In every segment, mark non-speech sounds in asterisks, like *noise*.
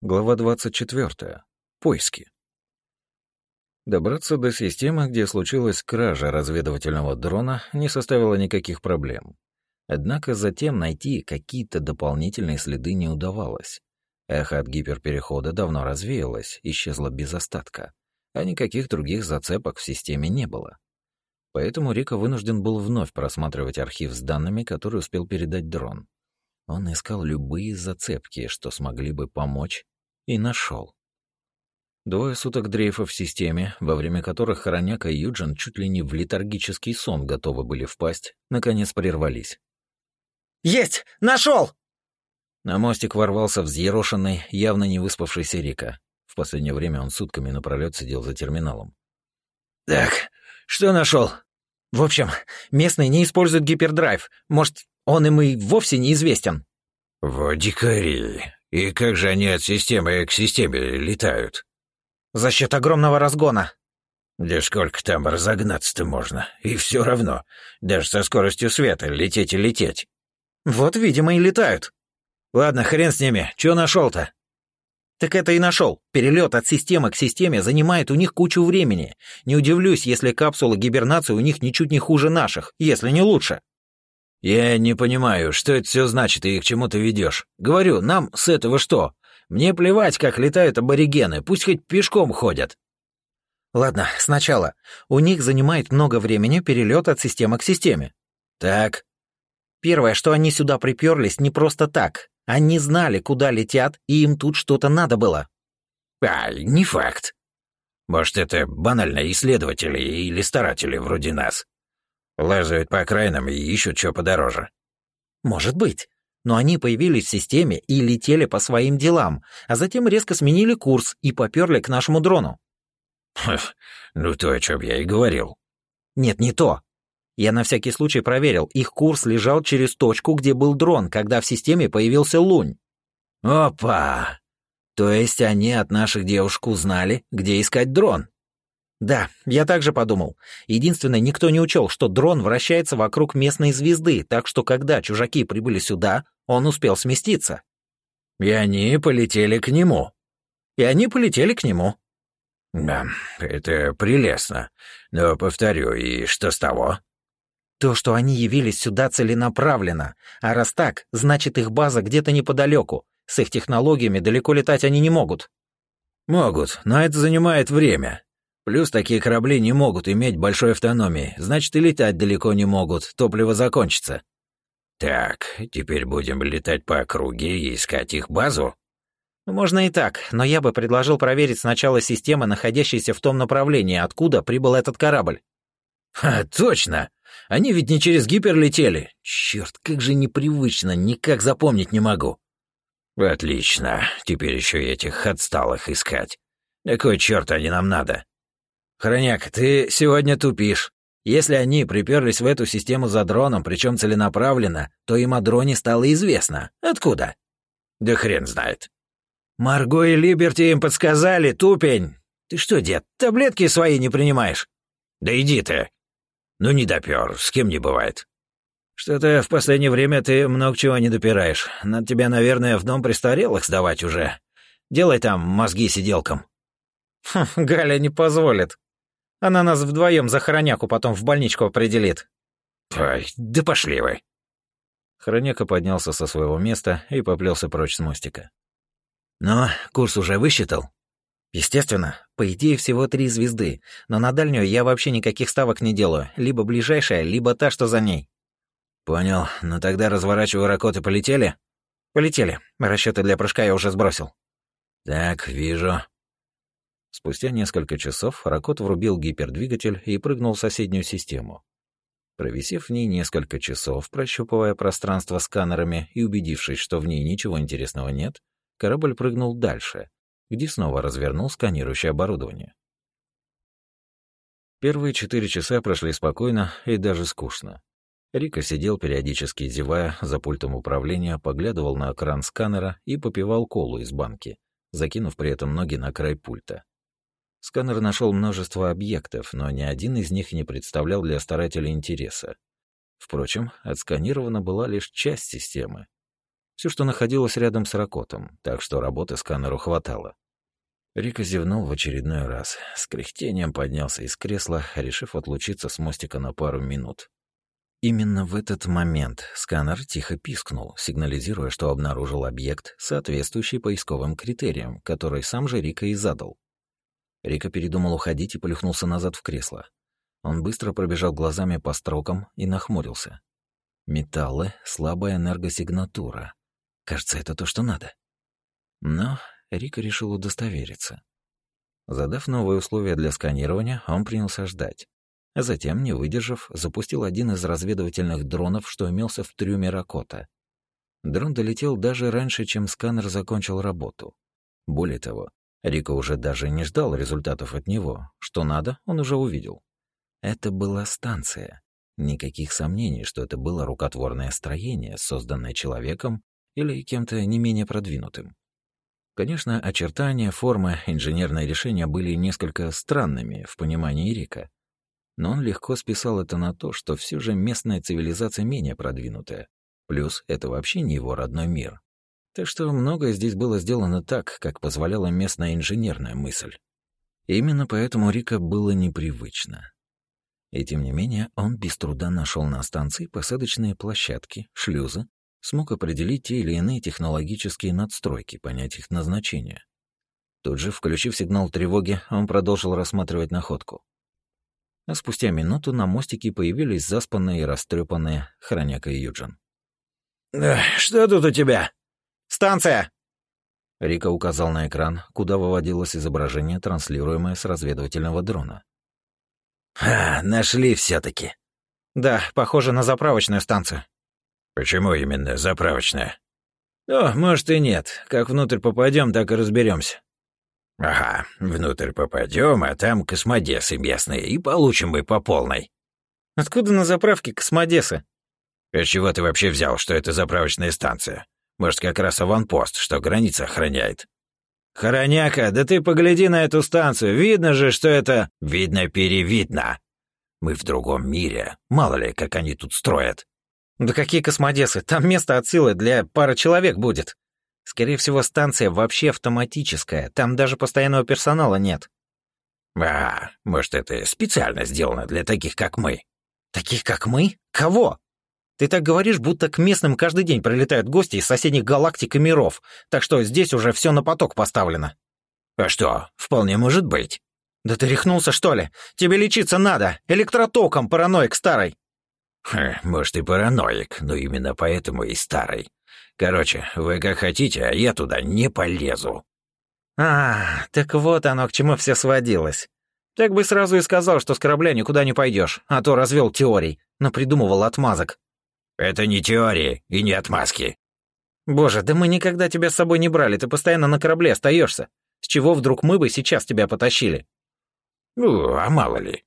Глава 24. Поиски. Добраться до системы, где случилась кража разведывательного дрона, не составило никаких проблем. Однако затем найти какие-то дополнительные следы не удавалось. Эхо от гиперперехода давно развеялось, исчезло без остатка, а никаких других зацепок в системе не было. Поэтому Рика вынужден был вновь просматривать архив с данными, которые успел передать дрон. Он искал любые зацепки, что смогли бы помочь, и нашел. Двое суток дрейфа в системе, во время которых Хороняка и Юджин чуть ли не в летаргический сон готовы были впасть, наконец прервались. «Есть! Нашел!» На мостик ворвался взъерошенный, явно не выспавшийся Рика. В последнее время он сутками напролёт сидел за терминалом. «Так, что нашел? В общем, местные не используют гипердрайв. Может, он им и вовсе неизвестен?» «Вот дикари. И как же они от системы к системе летают?» «За счет огромного разгона». «Да сколько там разогнаться-то можно? И все равно, даже со скоростью света, лететь и лететь». «Вот, видимо, и летают». «Ладно, хрен с ними. Чё нашел-то?» Так это и нашел. Перелет от системы к системе занимает у них кучу времени. Не удивлюсь, если капсула гибернации у них ничуть не хуже наших, если не лучше. «Я не понимаю, что это все значит и к чему ты ведешь. Говорю, нам с этого что? Мне плевать, как летают аборигены, пусть хоть пешком ходят». Ладно, сначала. У них занимает много времени перелет от системы к системе. Так. Первое, что они сюда приперлись не просто так. Они знали, куда летят, и им тут что-то надо было. А, не факт. Может, это банально исследователи или старатели вроде нас. Лазают по окраинам и ищут что подороже. Может быть. Но они появились в системе и летели по своим делам, а затем резко сменили курс и поперли к нашему дрону. ну то, о чем я и говорил. Нет, не то. Я на всякий случай проверил, их курс лежал через точку, где был дрон, когда в системе появился лунь. Опа! То есть они от наших девушек узнали, где искать дрон? Да, я также подумал. Единственное, никто не учел, что дрон вращается вокруг местной звезды, так что когда чужаки прибыли сюда, он успел сместиться. И они полетели к нему. И они полетели к нему. Да, это прелестно. Но повторю, и что с того? То, что они явились сюда целенаправленно. А раз так, значит их база где-то неподалеку. С их технологиями далеко летать они не могут. Могут, но это занимает время. Плюс такие корабли не могут иметь большой автономии, значит и летать далеко не могут, топливо закончится. Так, теперь будем летать по округе и искать их базу? Можно и так, но я бы предложил проверить сначала системы, находящиеся в том направлении, откуда прибыл этот корабль. А, точно! Они ведь не через гипер летели. Черт, как же непривычно, никак запомнить не могу. Отлично, теперь еще и этих отсталых искать. На кой черт они нам надо? «Хроняк, ты сегодня тупишь. Если они приперлись в эту систему за дроном, причем целенаправленно, то им о дроне стало известно. Откуда?» «Да хрен знает». «Марго и Либерти им подсказали, тупень. Ты что, дед, таблетки свои не принимаешь?» «Да иди ты. Ну не допер, с кем не бывает». «Что-то в последнее время ты много чего не допираешь. Надо тебя, наверное, в дом престарелых сдавать уже. Делай там мозги сиделкам». Хм, «Галя не позволит», она нас вдвоем за хороняку потом в больничку определит». «Ай, да пошли вы!» Хороняка поднялся со своего места и поплелся прочь с мостика. «Но курс уже высчитал?» «Естественно. По идее, всего три звезды, но на дальнюю я вообще никаких ставок не делаю. Либо ближайшая, либо та, что за ней». «Понял. Ну тогда разворачиваю ракот и полетели?» «Полетели. Расчеты для прыжка я уже сбросил». «Так, вижу. Спустя несколько часов Ракот врубил гипердвигатель и прыгнул в соседнюю систему. Провисев в ней несколько часов, прощупывая пространство сканерами и убедившись, что в ней ничего интересного нет, корабль прыгнул дальше, где снова развернул сканирующее оборудование. Первые четыре часа прошли спокойно и даже скучно. Рика сидел периодически зевая за пультом управления, поглядывал на экран сканера и попивал колу из банки, закинув при этом ноги на край пульта. Сканер нашел множество объектов, но ни один из них не представлял для старателя интереса. Впрочем, отсканирована была лишь часть системы. Все, что находилось рядом с Ракотом, так что работы сканеру хватало. Рика зевнул в очередной раз, с кряхтением поднялся из кресла, решив отлучиться с мостика на пару минут. Именно в этот момент сканер тихо пискнул, сигнализируя, что обнаружил объект, соответствующий поисковым критериям, который сам же Рика и задал. Рика передумал уходить и полюхнулся назад в кресло. Он быстро пробежал глазами по строкам и нахмурился. Металлы, слабая энергосигнатура. Кажется, это то, что надо. Но Рика решил удостовериться. Задав новые условия для сканирования, он принялся ждать. А затем, не выдержав, запустил один из разведывательных дронов, что имелся в трюме Ракота. Дрон долетел даже раньше, чем сканер закончил работу. Более того, Рика уже даже не ждал результатов от него. Что надо, он уже увидел. Это была станция. Никаких сомнений, что это было рукотворное строение, созданное человеком или кем-то не менее продвинутым. Конечно, очертания, форма, инженерные решения были несколько странными в понимании Рика, но он легко списал это на то, что все же местная цивилизация менее продвинутая. Плюс это вообще не его родной мир. Так что многое здесь было сделано так, как позволяла местная инженерная мысль. Именно поэтому Рика было непривычно. И тем не менее, он без труда нашел на станции посадочные площадки, шлюзы, смог определить те или иные технологические надстройки, понять их назначение. Тут же, включив сигнал тревоги, он продолжил рассматривать находку. А спустя минуту на мостике появились заспанные и растрепанные Хроняка и Юджин. «Что тут у тебя?» «Станция!» Рика указал на экран, куда выводилось изображение, транслируемое с разведывательного дрона. «А, нашли все таки «Да, похоже на заправочную станцию». «Почему именно заправочная?» «О, может и нет. Как внутрь попадем, так и разберемся. Ага, внутрь попадем, а там космодесы местные, и получим мы по полной. Откуда на заправке космодесы? А чего ты вообще взял, что это заправочная станция? Может, как раз аванпост, что граница охраняет? Хороняка, да ты погляди на эту станцию, видно же, что это... Видно-перевидно. Мы в другом мире, мало ли, как они тут строят. Да какие космодесы, там место от силы для пары человек будет. Скорее всего, станция вообще автоматическая, там даже постоянного персонала нет. А, может, это специально сделано для таких, как мы? Таких, как мы? Кого? Ты так говоришь, будто к местным каждый день прилетают гости из соседних галактик и миров, так что здесь уже все на поток поставлено. А что, вполне может быть. Да ты рехнулся, что ли? Тебе лечиться надо, электротоком, параноик старый. Хм, может, и параноик, но именно поэтому и старый. Короче, вы как хотите, а я туда не полезу». «А, так вот оно, к чему все сводилось. Так бы сразу и сказал, что с корабля никуда не пойдешь, а то развел теорий, но придумывал отмазок». «Это не теории и не отмазки». «Боже, да мы никогда тебя с собой не брали, ты постоянно на корабле остаешься. С чего вдруг мы бы сейчас тебя потащили?» «Ну, а мало ли».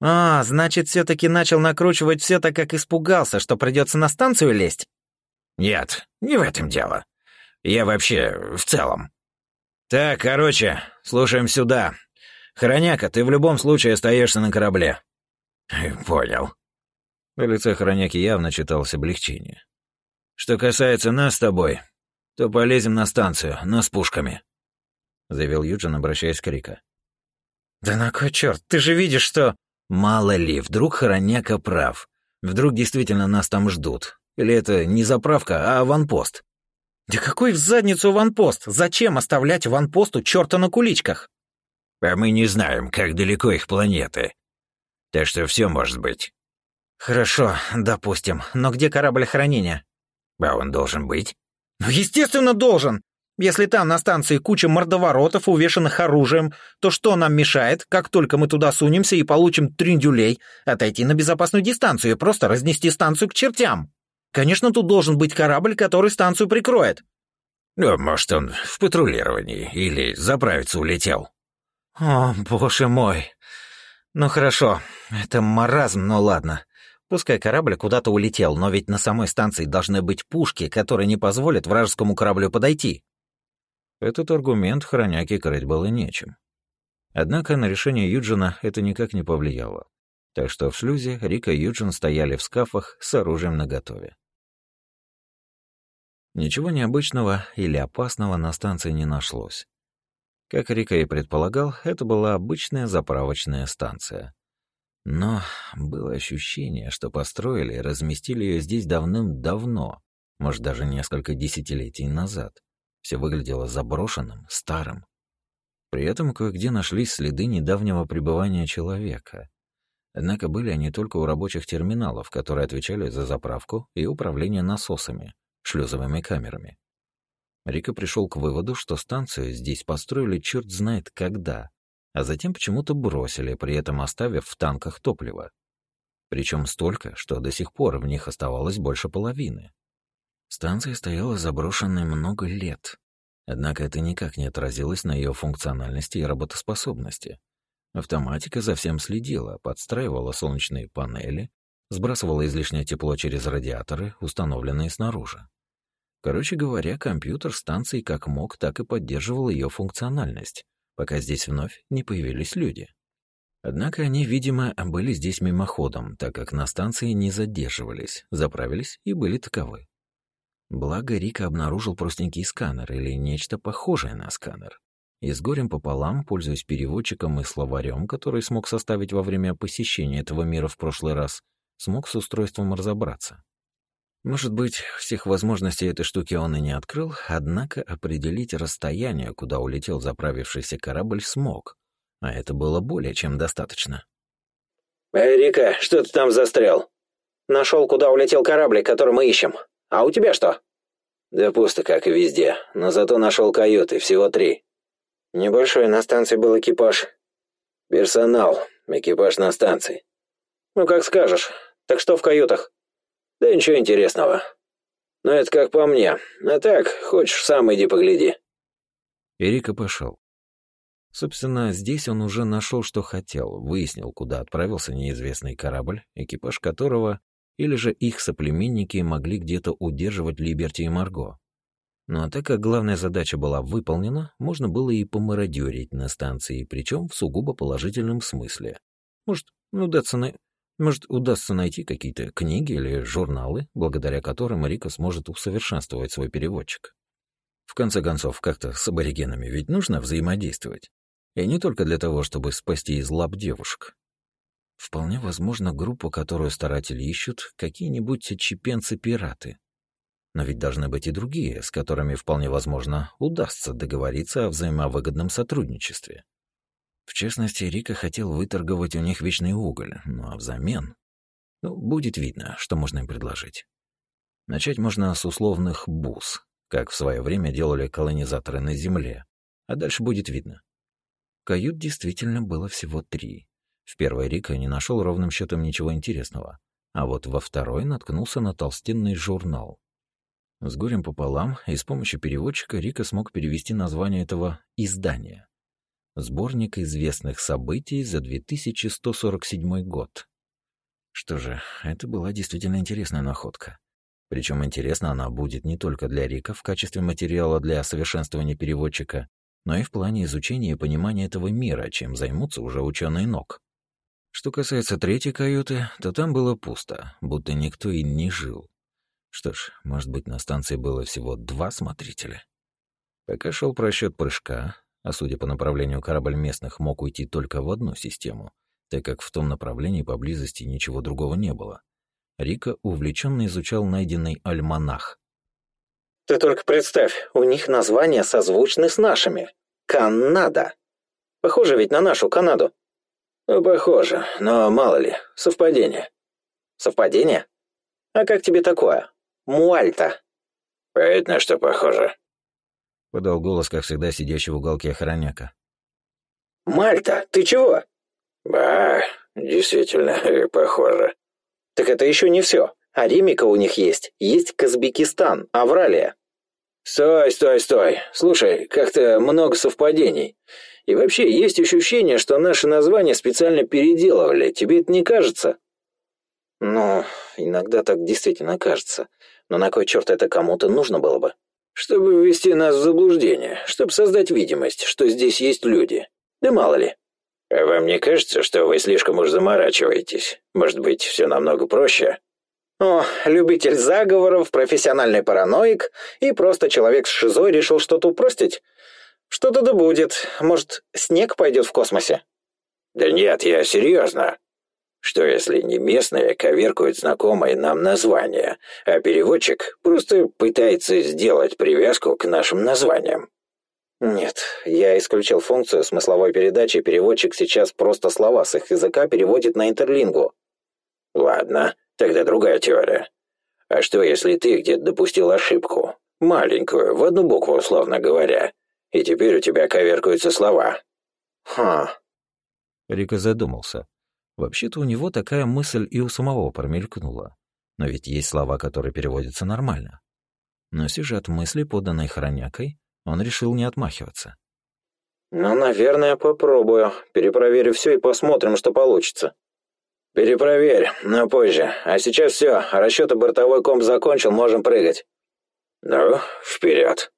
«А, значит, все таки начал накручивать все так, как испугался, что придется на станцию лезть?» «Нет, не в этом дело. Я вообще в целом». «Так, короче, слушаем сюда. Хроняка, ты в любом случае остаешься на корабле». «Понял». На лице Хроняки явно читалось облегчение. «Что касается нас с тобой, то полезем на станцию, но с пушками», — заявил Юджин, обращаясь к Рика. «Да на кой черт? Ты же видишь, что...» «Мало ли, вдруг Хороняка прав. Вдруг действительно нас там ждут. Или это не заправка, а аванпост? Да какой в задницу аванпост? Зачем оставлять аванпосту черта на куличках? А мы не знаем, как далеко их планеты. Так что все может быть. Хорошо, допустим. Но где корабль хранения? А он должен быть? Ну, естественно, должен. Если там на станции куча мордоворотов, увешанных оружием, то что нам мешает, как только мы туда сунемся и получим триндюлей, отойти на безопасную дистанцию и просто разнести станцию к чертям? Конечно, тут должен быть корабль, который станцию прикроет. Ну, может, он в патрулировании или заправиться улетел. О, боже мой. Ну хорошо, это маразм, но ладно. Пускай корабль куда-то улетел, но ведь на самой станции должны быть пушки, которые не позволят вражескому кораблю подойти. Этот аргумент хроняки крыть было нечем. Однако на решение Юджина это никак не повлияло. Так что в шлюзе Рика и Юджин стояли в скафах с оружием наготове. Ничего необычного или опасного на станции не нашлось. Как Рика и предполагал, это была обычная заправочная станция. Но было ощущение, что построили и разместили ее здесь давным-давно, может, даже несколько десятилетий назад. Все выглядело заброшенным, старым. При этом кое-где нашлись следы недавнего пребывания человека. Однако были они только у рабочих терминалов, которые отвечали за заправку и управление насосами, шлюзовыми камерами. Рика пришел к выводу, что станцию здесь построили черт знает когда, а затем почему-то бросили, при этом оставив в танках топливо. Причем столько, что до сих пор в них оставалось больше половины. Станция стояла заброшенной много лет, однако это никак не отразилось на ее функциональности и работоспособности. Автоматика за всем следила, подстраивала солнечные панели, сбрасывала излишнее тепло через радиаторы, установленные снаружи. Короче говоря, компьютер станции как мог, так и поддерживал ее функциональность, пока здесь вновь не появились люди. Однако они, видимо, были здесь мимоходом, так как на станции не задерживались, заправились и были таковы. Благо, Рика обнаружил простенький сканер или нечто похожее на сканер. И с горем пополам, пользуясь переводчиком и словарем, который смог составить во время посещения этого мира в прошлый раз, смог с устройством разобраться. Может быть, всех возможностей этой штуки он и не открыл, однако определить расстояние, куда улетел заправившийся корабль, смог. А это было более чем достаточно. «Эй, Рика, что ты там застрял?» «Нашел, куда улетел корабль, который мы ищем. А у тебя что?» «Да пусто, как и везде. Но зато нашел каюты, всего три». «Небольшой на станции был экипаж». «Персонал. Экипаж на станции». «Ну, как скажешь. Так что в каютах?» Да ничего интересного. Но это как по мне. А так, хочешь, сам иди погляди. Эрика пошел. Собственно, здесь он уже нашел, что хотел, выяснил, куда отправился неизвестный корабль, экипаж которого или же их соплеменники могли где-то удерживать Либерти и Марго. Ну а так как главная задача была выполнена, можно было и помародерить на станции, причем в сугубо положительном смысле. Может, удастся на... Может, удастся найти какие-то книги или журналы, благодаря которым Рика сможет усовершенствовать свой переводчик. В конце концов, как-то с аборигенами ведь нужно взаимодействовать. И не только для того, чтобы спасти из лап девушек. Вполне возможно, группу, которую старатели ищут, какие-нибудь отчепенцы-пираты. Но ведь должны быть и другие, с которыми вполне возможно удастся договориться о взаимовыгодном сотрудничестве. В частности, Рика хотел выторговать у них вечный уголь, ну а взамен... Ну, будет видно, что можно им предложить. Начать можно с условных бус, как в свое время делали колонизаторы на Земле, а дальше будет видно. Кают действительно было всего три. В первой Рика не нашел ровным счетом ничего интересного, а вот во второй наткнулся на толстенный журнал. С горем пополам и с помощью переводчика Рика смог перевести название этого издания. Сборник известных событий за 2147 год. Что же, это была действительно интересная находка. Причем интересна она будет не только для Рика в качестве материала для совершенствования переводчика, но и в плане изучения и понимания этого мира, чем займутся уже ученые ног. Что касается третьей каюты, то там было пусто, будто никто и не жил. Что ж, может быть, на станции было всего два смотрителя. Пока шел просчет прыжка, а судя по направлению корабль местных мог уйти только в одну систему, так как в том направлении поблизости ничего другого не было. Рика увлеченно изучал найденный альманах. «Ты только представь, у них названия созвучны с нашими. Канада. Похоже ведь на нашу Канаду». «Ну, похоже, но мало ли, совпадение». «Совпадение? А как тебе такое? Муальта». «Понятно, что похоже». — подал голос, как всегда, сидящий в уголке охраняка. «Мальта, ты чего?» «Ба, действительно, *laughs* похоже». «Так это еще не все. А Римика у них есть. Есть Казбекистан, Авралия». «Стой, стой, стой. Слушай, как-то много совпадений. И вообще, есть ощущение, что наши названия специально переделывали. Тебе это не кажется?» «Ну, иногда так действительно кажется. Но на кой черт это кому-то нужно было бы?» Чтобы ввести нас в заблуждение, чтобы создать видимость, что здесь есть люди. Да мало ли. А вам не кажется, что вы слишком уж заморачиваетесь? Может быть, все намного проще? О, любитель заговоров, профессиональный параноик и просто человек с шизой решил что-то упростить. Что-то да будет. Может, снег пойдет в космосе? Да нет, я серьезно. Что если не местные коверкуют знакомые нам названия, а переводчик просто пытается сделать привязку к нашим названиям? Нет, я исключил функцию смысловой передачи, переводчик сейчас просто слова с их языка переводит на интерлингу. Ладно, тогда другая теория. А что, если ты где-то допустил ошибку? Маленькую, в одну букву, условно говоря. И теперь у тебя коверкуются слова. Ха. Рика задумался. Вообще-то у него такая мысль и у самого промелькнула. Но ведь есть слова, которые переводятся нормально. Но все же от мысли, поданной хронякой, он решил не отмахиваться. «Ну, наверное, попробую. Перепроверю все и посмотрим, что получится». «Перепроверь, но позже. А сейчас все. Расчеты бортовой комп закончил, можем прыгать». «Ну, вперед.